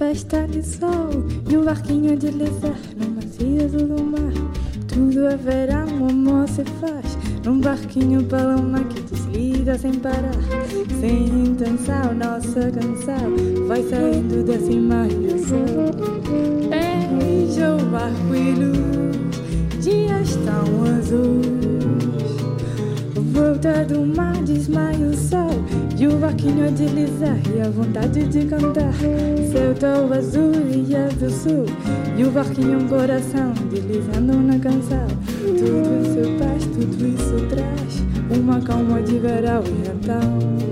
festa de sol E um barquinho de deslizar no macio do mar. Tudo haverá, um amor se faz Num barquinho paloma que desliga sem parar. Sem intenção, nossa canção Vai saindo da cima do sol o barco e luz Dias tão azuis. Volta do mar desmaia o sol e o barquinho a deslizar e a vontade de cantar. Céu tão azul e a do sul E o barquinho um coração deslizando na canção. Tudo isso faz, tudo isso traz Uma calma de verão e então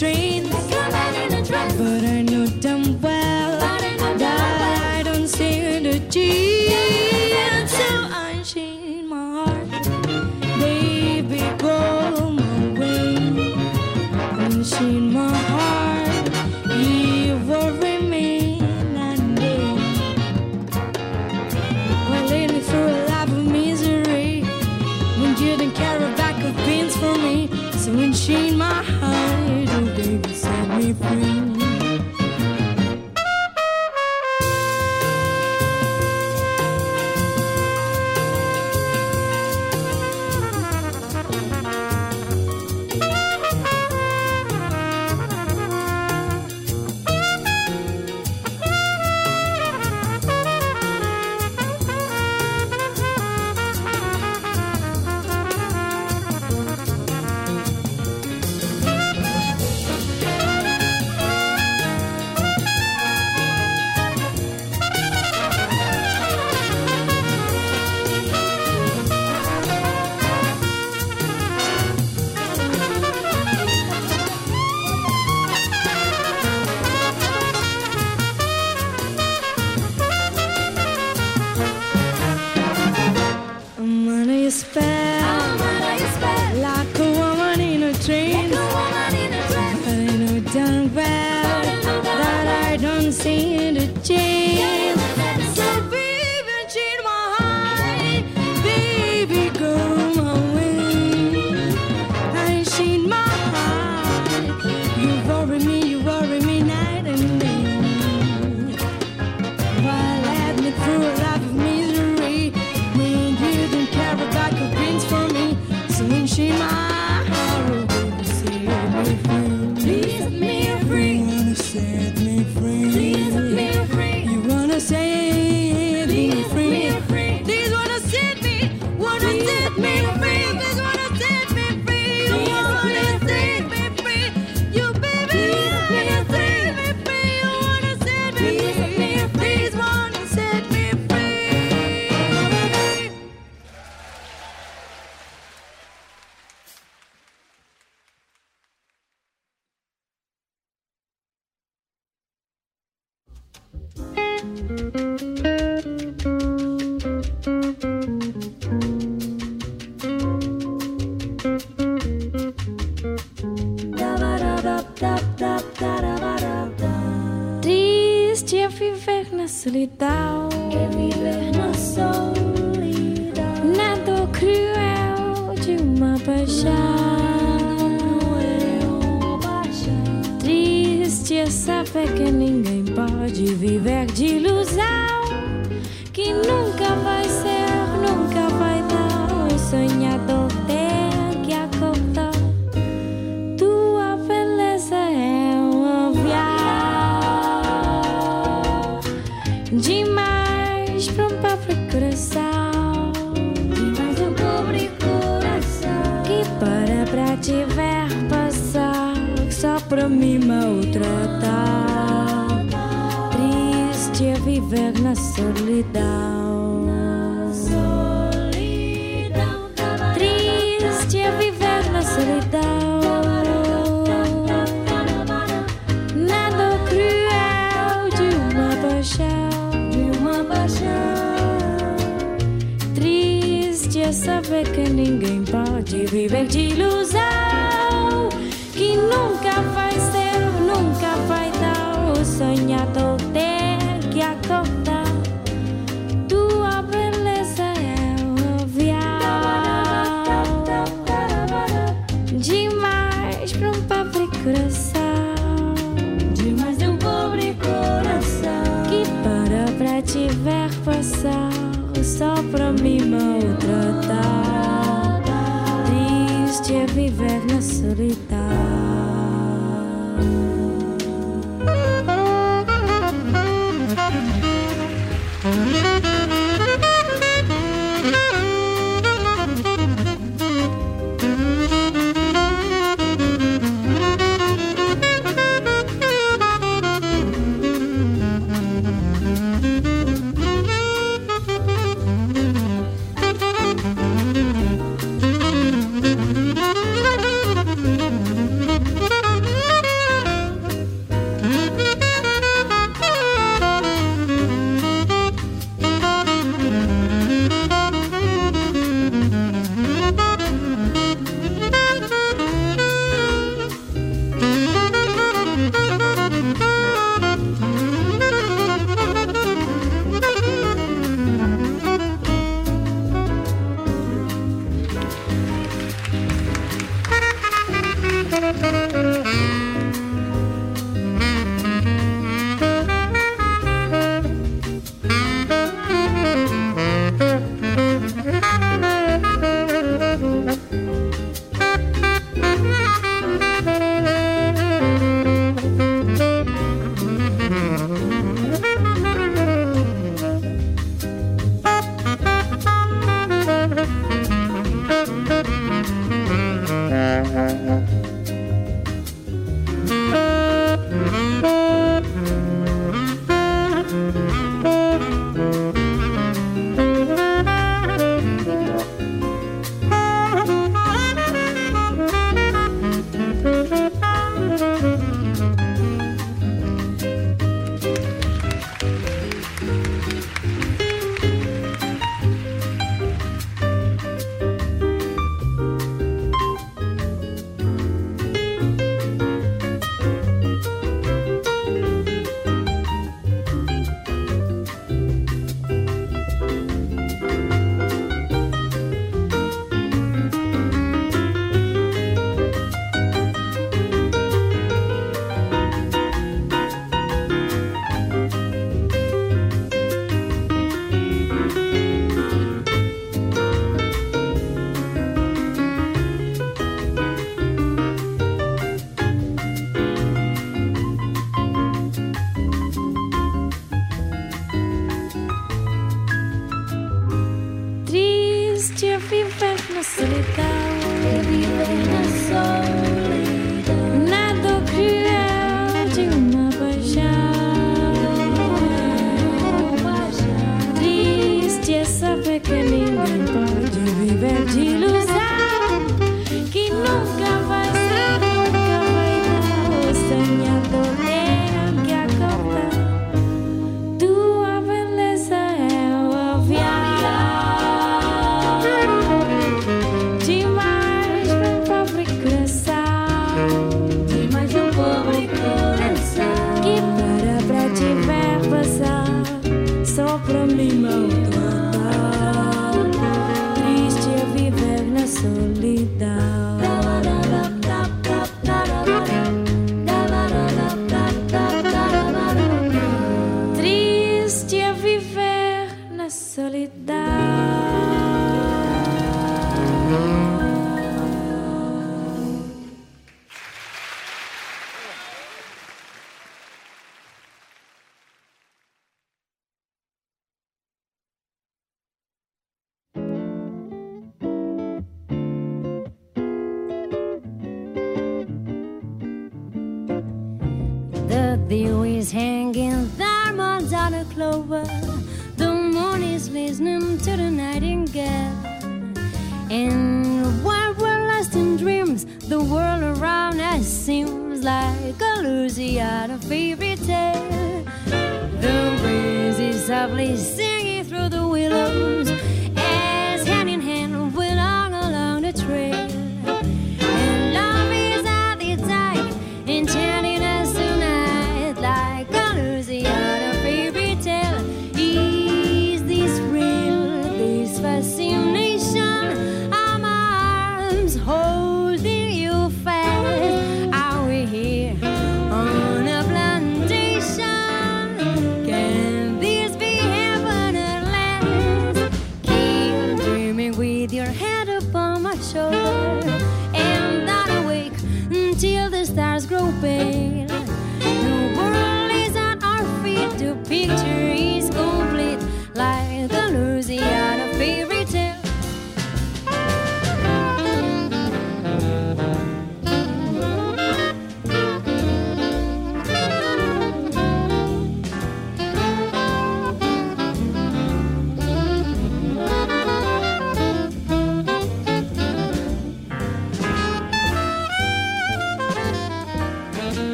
dream. Triste é viver na solidão. É viver na solidão. Nada cruel de uma paixão. Triste é saber que de viver de ilusão que não solidão. Na solidão Triste é viver na solidão. Nada cruel de uma paixão. De uma paixão. Triste é saber que ninguém pode viver de luz.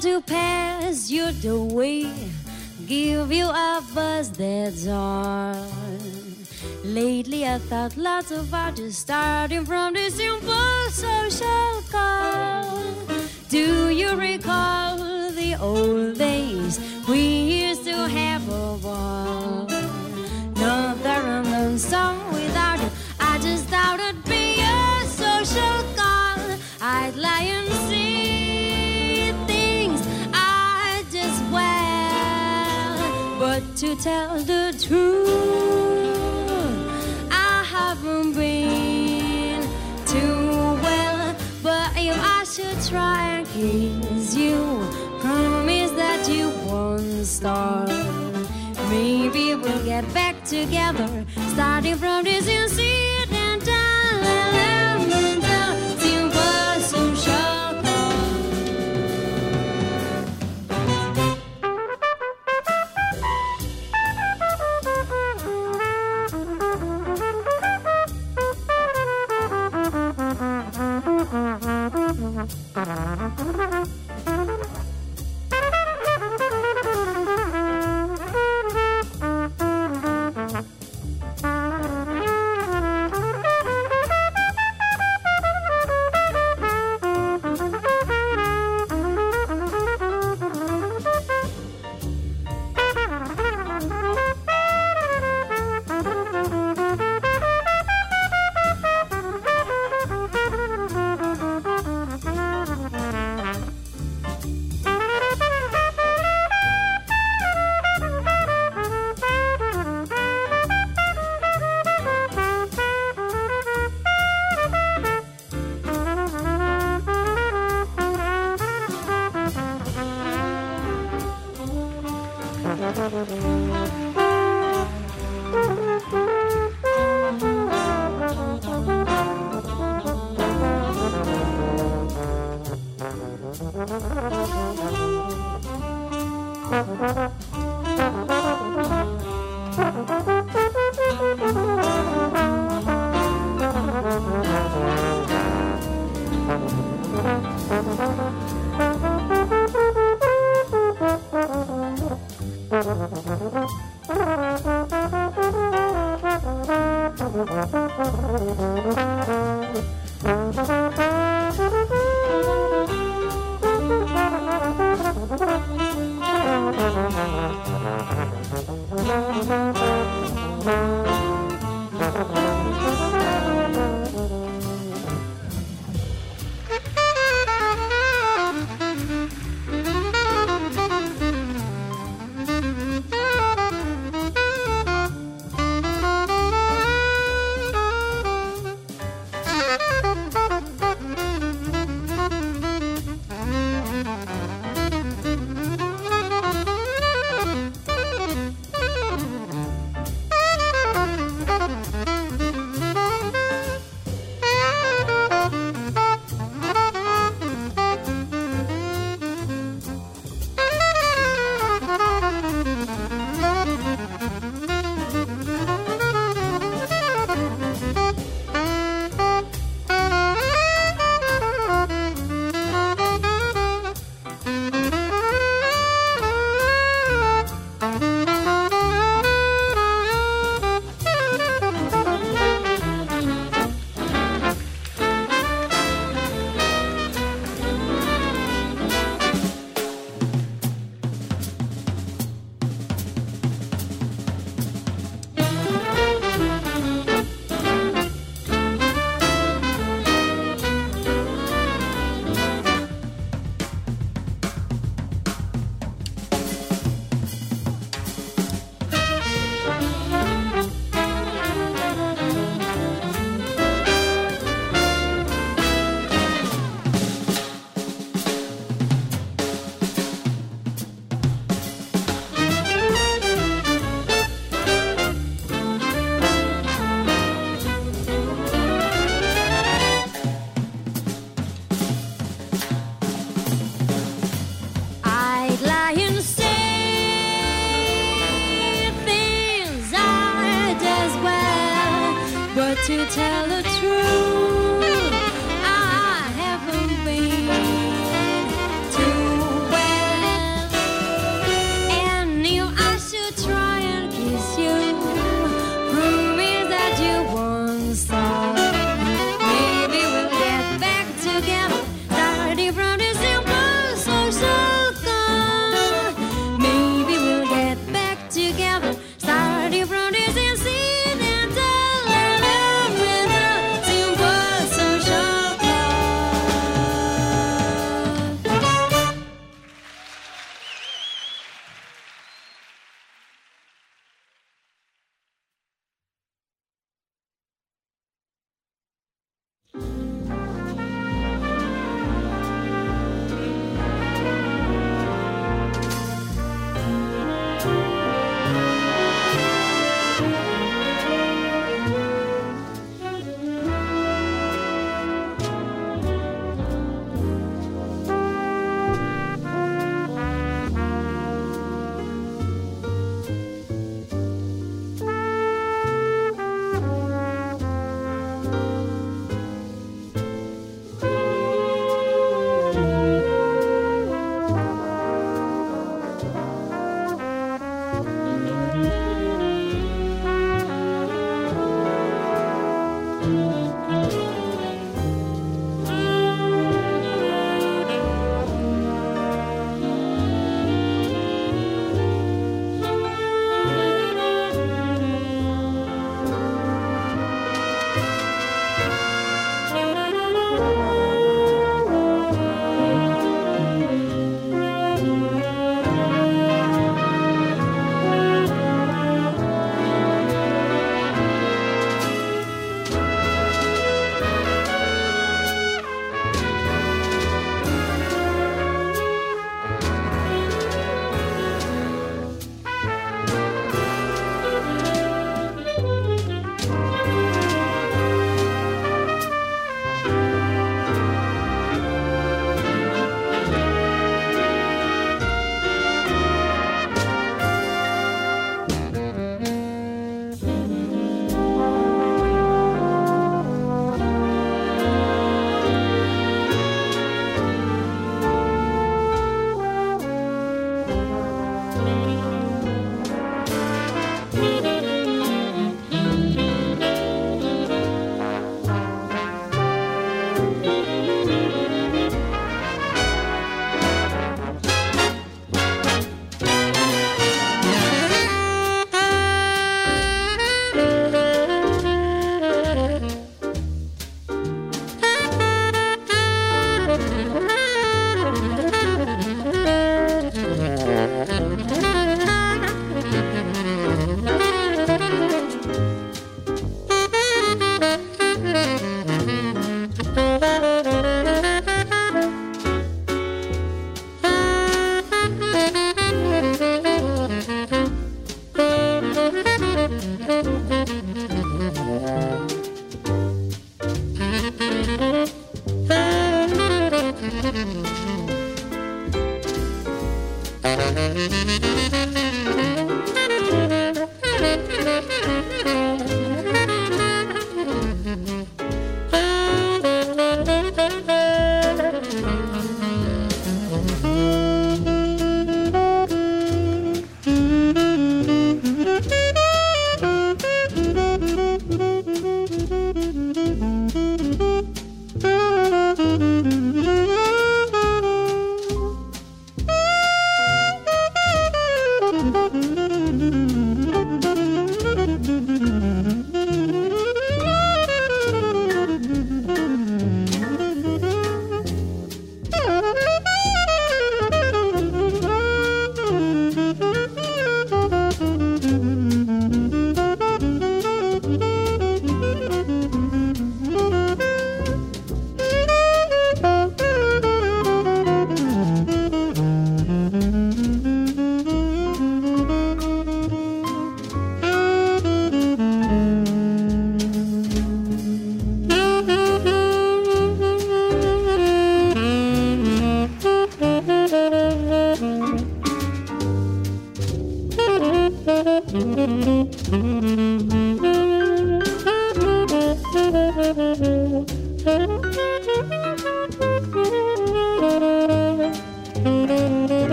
To pass you the way, give you a buzz, that's all. Lately, I thought lots about you, starting from this simple social call. Do you recall the old days we used to have a ball? Not the random song without to tell the truth, I haven't been too well. But if I should try and kiss you, promise that you won't start. Maybe we'll get back together, starting from this incidental,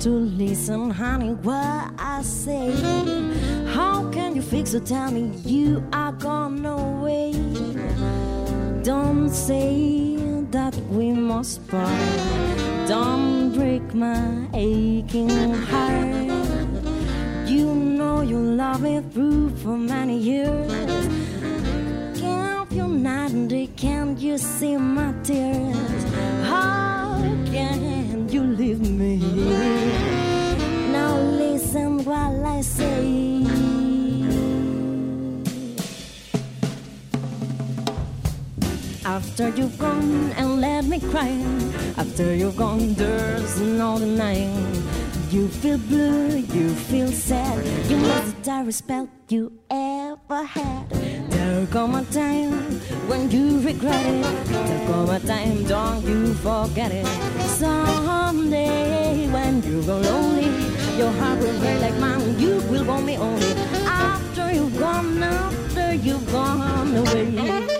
to listen, honey, what I say. How can you fix it? Tell me you are gone away. Don't say that we must part. Don't break my aching heart. You know you love me through for many years. After you've gone and let me cry, after you've gone, there's no denying. You feel blue, you feel sad, you lost the direst spell you ever had. There come a time when you regret it. There come a time, don't you forget it. Someday when you go lonely, your heart will break like mine. You will want me only after you've gone, after you've gone away.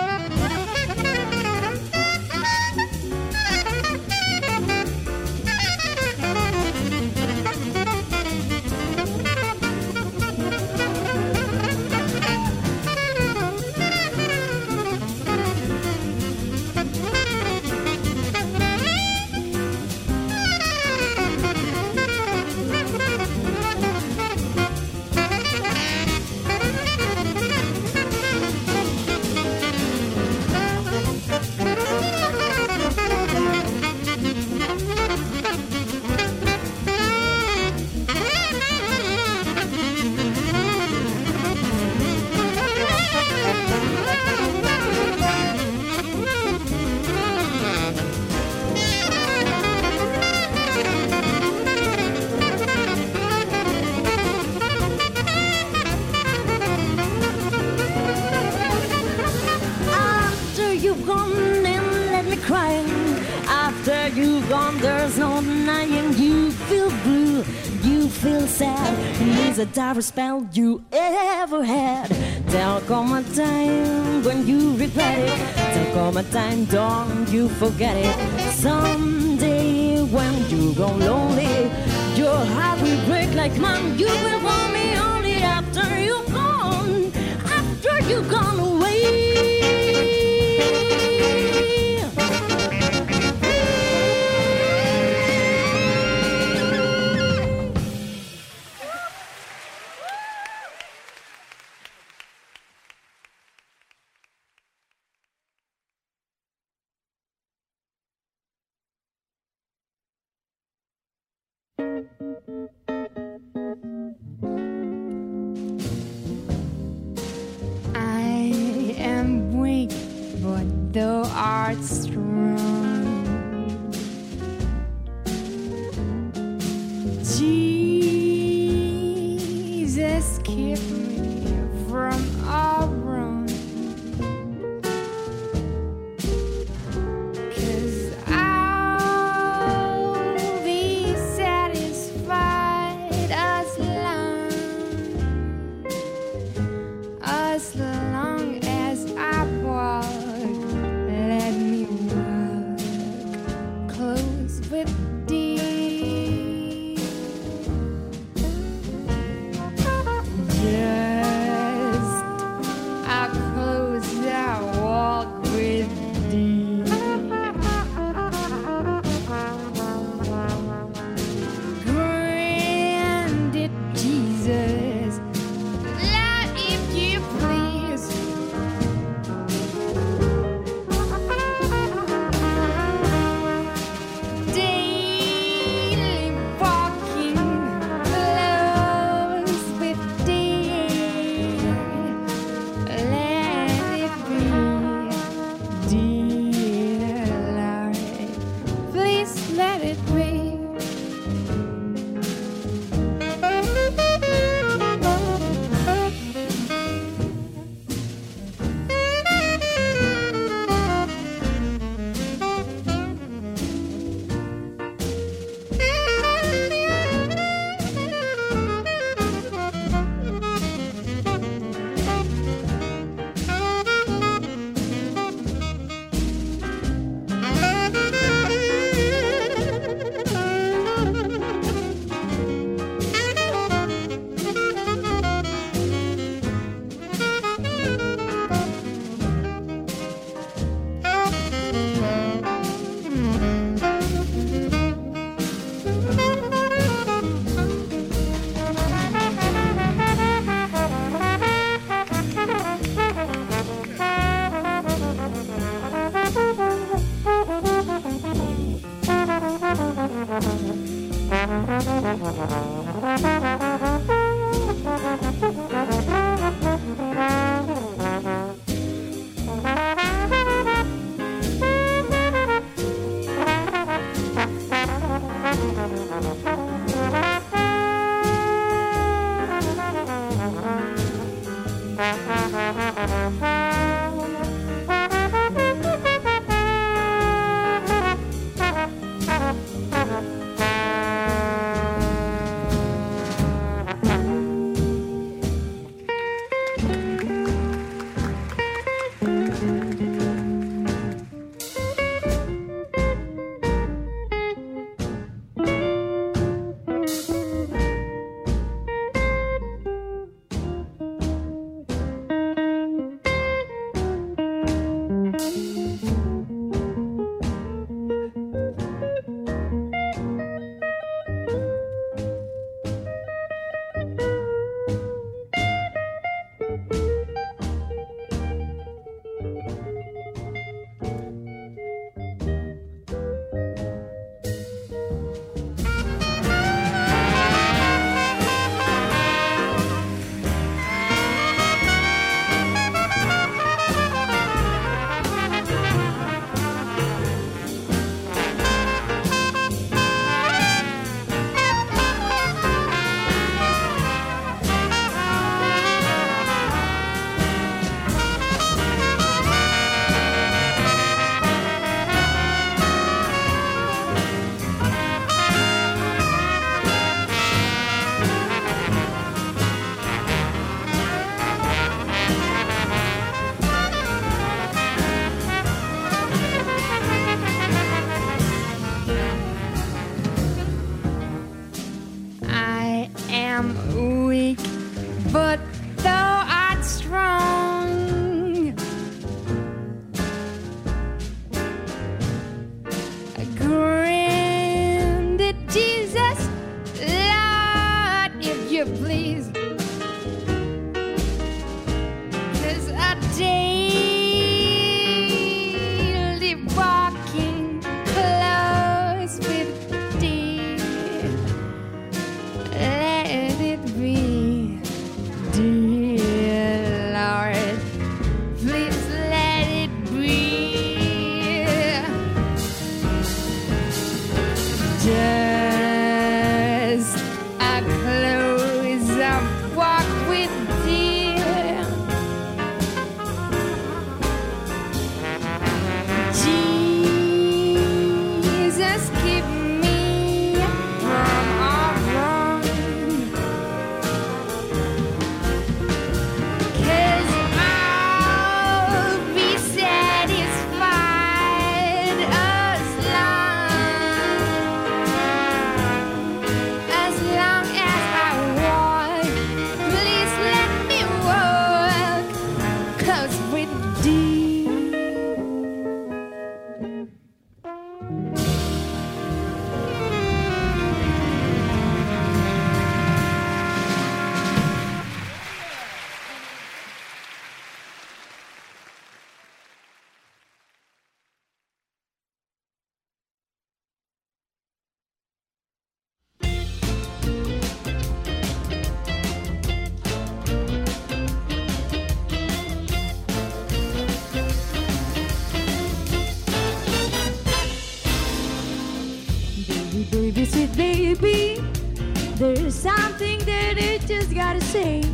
A dire spell you ever had. There'll come a time when you regret it. There'll come a time, don't you forget it. Someday when you go lonely, your heart will break like mine. You will want me only after you've gone, after you've gone away. Just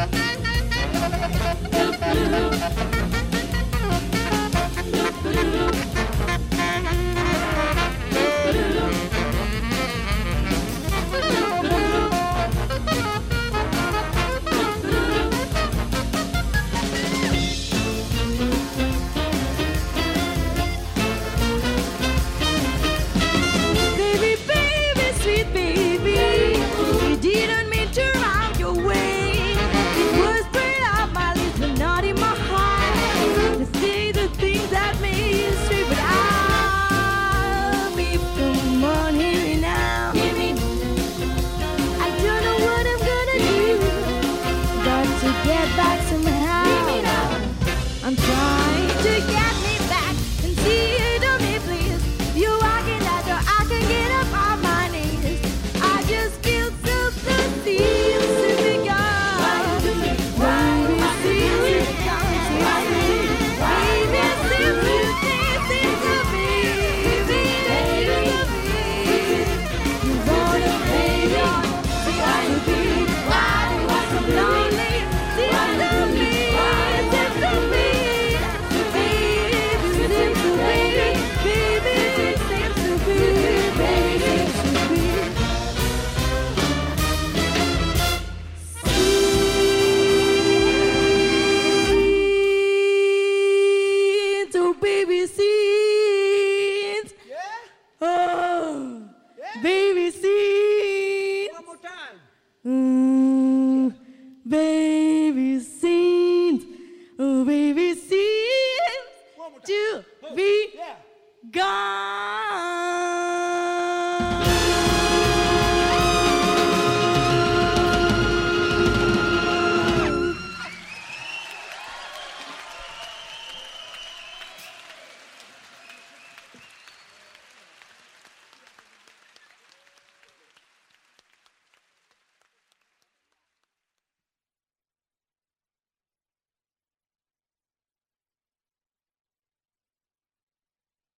Baby,